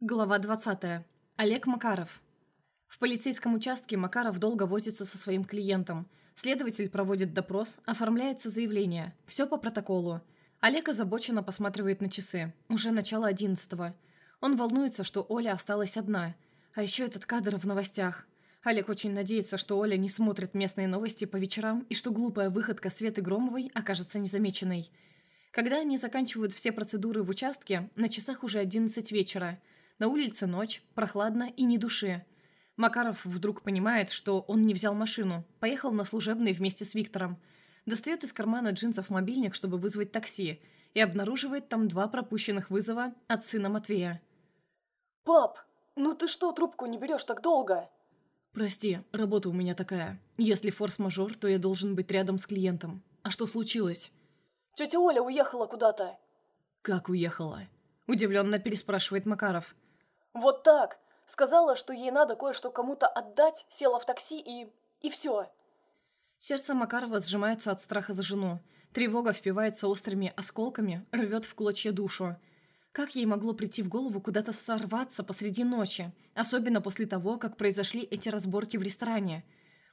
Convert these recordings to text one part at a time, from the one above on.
Глава 20. Олег Макаров. В полицейском участке Макаров долго возится со своим клиентом. Следователь проводит допрос, оформляется заявление. Все по протоколу. Олег озабоченно посматривает на часы. Уже начало одиннадцатого. Он волнуется, что Оля осталась одна. А еще этот кадр в новостях. Олег очень надеется, что Оля не смотрит местные новости по вечерам и что глупая выходка Светы Громовой окажется незамеченной. Когда они заканчивают все процедуры в участке, на часах уже 11 вечера – на улице ночь, прохладно и ни души. Макаров вдруг понимает, что он не взял машину, поехал на служебный вместе с Виктором. Достает из кармана джинсов мобильник, чтобы вызвать такси, и обнаруживает там два пропущенных вызова от сына Матвея. «Пап, ну ты что трубку не берешь так долго?» «Прости, работа у меня такая. Если форс-мажор, то я должен быть рядом с клиентом. А что случилось?» «Тетя Оля уехала куда-то». «Как уехала?» Удивленно переспрашивает Макаров. Вот так. Сказала, что ей надо кое-что кому-то отдать, села в такси и... и все. Сердце Макарова сжимается от страха за жену. Тревога впивается острыми осколками, рвет в клочья душу. Как ей могло прийти в голову куда-то сорваться посреди ночи, особенно после того, как произошли эти разборки в ресторане,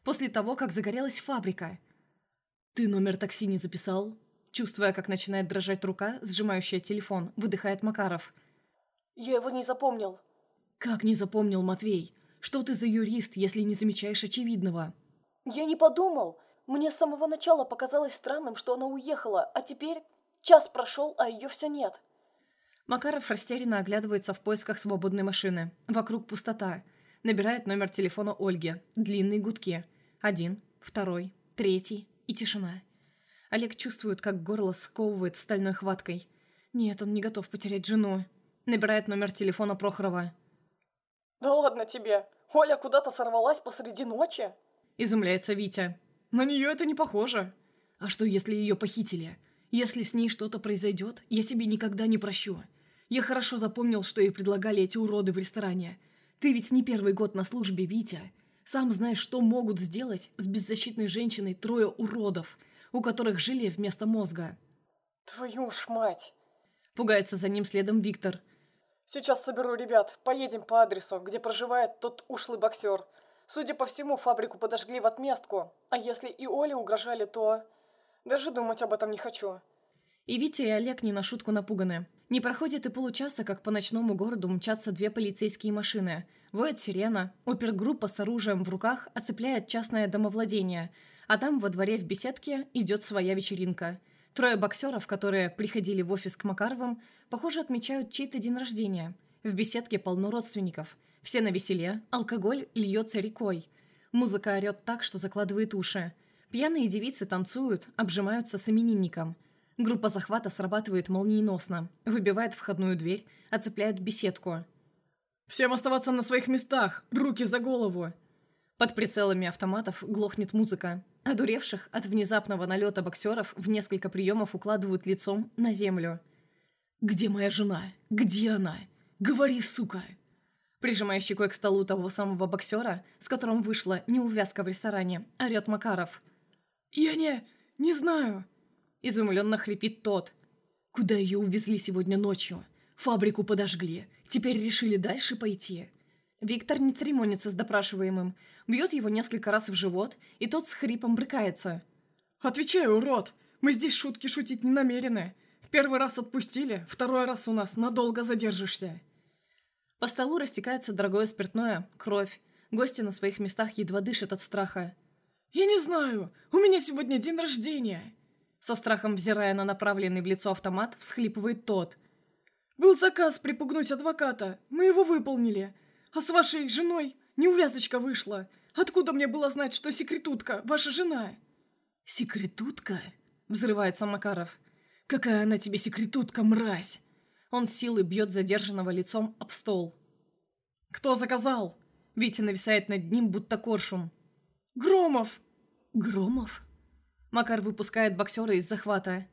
после того, как загорелась фабрика? «Ты номер такси не записал?» Чувствуя, как начинает дрожать рука, сжимающая телефон, выдыхает Макаров. «Я его не запомнил», «Как не запомнил, Матвей? Что ты за юрист, если не замечаешь очевидного?» «Я не подумал. Мне с самого начала показалось странным, что она уехала, а теперь час прошел, а ее все нет». Макаров растерянно оглядывается в поисках свободной машины. Вокруг пустота. Набирает номер телефона Ольги. Длинные гудки. Один, второй, третий и тишина. Олег чувствует, как горло сковывает стальной хваткой. Нет, он не готов потерять жену. Набирает номер телефона Прохорова. «Да ладно тебе! Оля куда-то сорвалась посреди ночи?» Изумляется Витя. «На нее это не похоже. А что, если ее похитили? Если с ней что-то произойдет, я себе никогда не прощу. Я хорошо запомнил, что ей предлагали эти уроды в ресторане. Ты ведь не первый год на службе, Витя. Сам знаешь, что могут сделать с беззащитной женщиной трое уродов, у которых желе вместо мозга». «Твою ж мать!» Пугается за ним следом Виктор – Сейчас соберу ребят, поедем по адресу, где проживает тот ушлый боксер. Судя по всему, фабрику подожгли в отместку, а если и Оле угрожали, то... Даже думать об этом не хочу. И Витя, и Олег не на шутку напуганы. Не проходит и получаса, как по ночному городу мчатся две полицейские машины. Воет сирена, опергруппа с оружием в руках оцепляет частное домовладение, а там во дворе в беседке идет своя вечеринка – Трое боксеров, которые приходили в офис к Макаровым, похоже, отмечают чей-то день рождения. В беседке полно родственников. Все на веселе, алкоголь льется рекой. Музыка орет так, что закладывает уши. Пьяные девицы танцуют, обжимаются с именинником. Группа захвата срабатывает молниеносно, выбивает входную дверь, оцепляет беседку. «Всем оставаться на своих местах! Руки за голову!» Под прицелами автоматов глохнет музыка. Одуревших от внезапного налета боксеров в несколько приемов укладывают лицом на землю. «Где моя жена? Где она? Говори, сука!» Прижимая щекой к столу того самого боксера, с которым вышла неувязка в ресторане, орет Макаров. «Я не... не знаю!» Изумленно хрипит тот. «Куда ее увезли сегодня ночью? Фабрику подожгли. Теперь решили дальше пойти?» Виктор не церемонится с допрашиваемым, бьет его несколько раз в живот, и тот с хрипом брыкается. «Отвечай, урод! Мы здесь шутки шутить не намерены. Первый раз отпустили, второй раз у нас надолго задержишься». По столу растекается дорогое спиртное, кровь. Гости на своих местах едва дышат от страха. «Я не знаю! У меня сегодня день рождения!» Со страхом взирая на направленный в лицо автомат, всхлипывает тот. «Был заказ припугнуть адвоката. Мы его выполнили. А с вашей женой неувязочка вышла. Откуда мне было знать, что секретутка ваша жена?» «Секретутка?» — взрывается Макаров. «Какая она тебе секретутка, мразь!» Он силой бьет задержанного лицом об стол. «Кто заказал?» Витя нависает над ним, будто коршун. «Громов!» «Громов?» Макар выпускает боксера из захвата.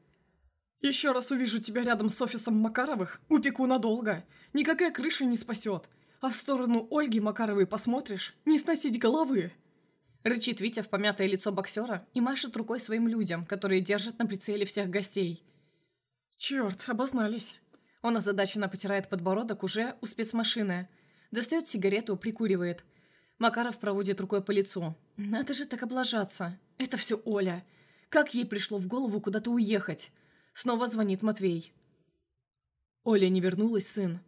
«Еще раз увижу тебя рядом с офисом Макаровых, упеку надолго. Никакая крыша не спасет а в сторону Ольги Макаровой посмотришь, не сносить головы!» Рычит Витя в помятое лицо боксера и машет рукой своим людям, которые держат на прицеле всех гостей. «Черт, обознались!» Он озадаченно потирает подбородок уже у спецмашины. Достает сигарету, прикуривает. Макаров проводит рукой по лицу. Надо же так облажаться. Это все Оля. Как ей пришло в голову куда-то уехать? Снова звонит Матвей. Оля не вернулась, сын.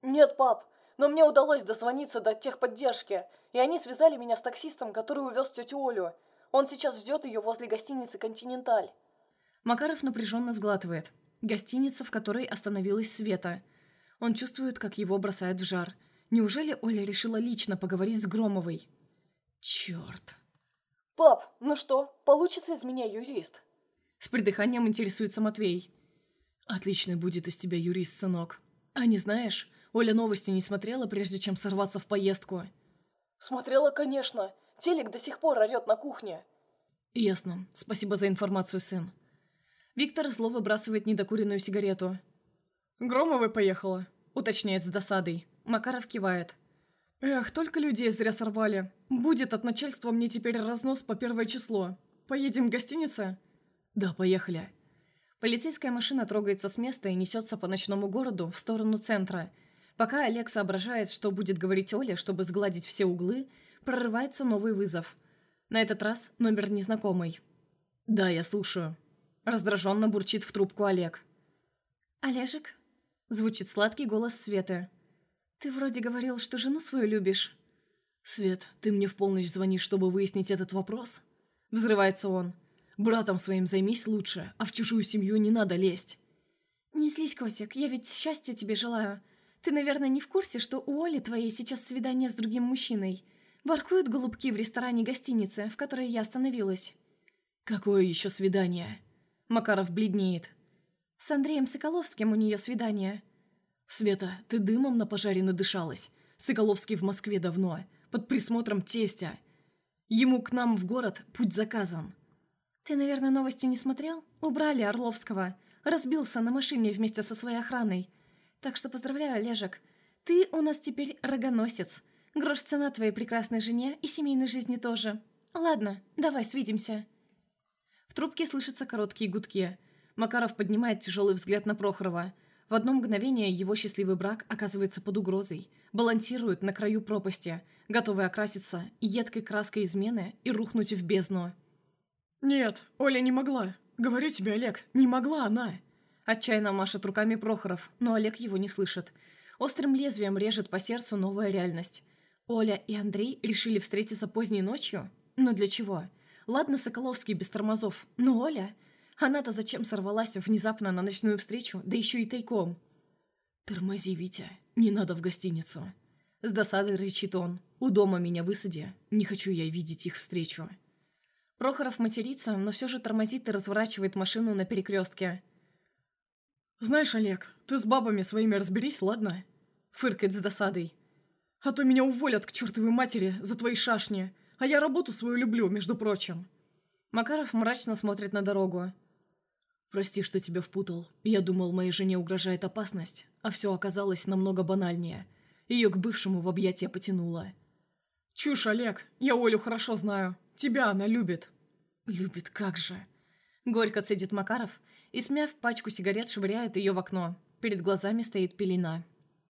Нет, пап, но мне удалось дозвониться до техподдержки, и они связали меня с таксистом, который увез тетю Олю. Он сейчас ждет ее возле гостиницы «Континенталь». Макаров напряженно сглатывает. Гостиница, в которой остановилась Света. Он чувствует, как его бросает в жар. Неужели Оля решила лично поговорить с Громовой? Черт. «Пап, ну что, получится из меня юрист?» С придыханием интересуется Матвей. «Отличный будет из тебя юрист, сынок. А не знаешь, Оля новости не смотрела, прежде чем сорваться в поездку?» «Смотрела, конечно. Телек до сих пор орет на кухне». «Ясно. Спасибо за информацию, сын». Виктор зло выбрасывает недокуренную сигарету. «Громовой поехала», — уточняет с досадой. Макаров кивает. «Эх, только людей зря сорвали. Будет от начальства мне теперь разнос по первое число. Поедем в гостиницу?» «Да, поехали». Полицейская машина трогается с места и несется по ночному городу в сторону центра. Пока Олег соображает, что будет говорить Оле, чтобы сгладить все углы, прорывается новый вызов. На этот раз номер незнакомый. «Да, я слушаю». Раздраженно бурчит в трубку Олег. «Олежек?» Звучит сладкий голос Светы. «Ты вроде говорил, что жену свою любишь». «Свет, ты мне в полночь звонишь, чтобы выяснить этот вопрос?» Взрывается он. Братом своим займись лучше, а в чужую семью не надо лезть». «Не злись, Косик, я ведь счастья тебе желаю. Ты, наверное, не в курсе, что у Оли твоей сейчас свидание с другим мужчиной. Воркуют голубки в ресторане гостиницы, в которой я остановилась». «Какое еще свидание?» Макаров бледнеет. «С Андреем Соколовским у нее свидание». «Света, ты дымом на пожаре надышалась. Соколовский в Москве давно, под присмотром тестя. Ему к нам в город путь заказан». «Ты, наверное, новости не смотрел? Убрали Орловского. Разбился на машине вместе со своей охраной. Так что поздравляю, Олежек. Ты у нас теперь рогоносец. Грош цена твоей прекрасной жене и семейной жизни тоже. Ладно, давай свидимся». В трубке слышатся короткие гудки. Макаров поднимает тяжелый взгляд на Прохорова. В одно мгновение его счастливый брак оказывается под угрозой. Балансирует на краю пропасти, готовый окраситься едкой краской измены и рухнуть в бездну. «Нет, Оля не могла. Говорю тебе, Олег, не могла она!» Отчаянно машет руками Прохоров, но Олег его не слышит. Острым лезвием режет по сердцу новая реальность. Оля и Андрей решили встретиться поздней ночью? Но для чего? Ладно, Соколовский без тормозов, но Оля... Она-то зачем сорвалась внезапно на ночную встречу, да еще и тайком? «Тормози, Витя, не надо в гостиницу». С досадой рычит он. «У дома меня высади, не хочу я видеть их встречу». Прохоров матерится, но все же тормозит и разворачивает машину на перекрестке. «Знаешь, Олег, ты с бабами своими разберись, ладно?» Фыркает с досадой. «А то меня уволят к чертовой матери за твои шашни, а я работу свою люблю, между прочим». Макаров мрачно смотрит на дорогу. «Прости, что тебя впутал. Я думал, моей жене угрожает опасность, а все оказалось намного банальнее. Ее к бывшему в объятия потянуло». «Чушь, Олег. Я Олю хорошо знаю. Тебя она любит». «Любит, как же». Горько цедит Макаров и, смяв пачку сигарет, швыряет ее в окно. Перед глазами стоит пелена.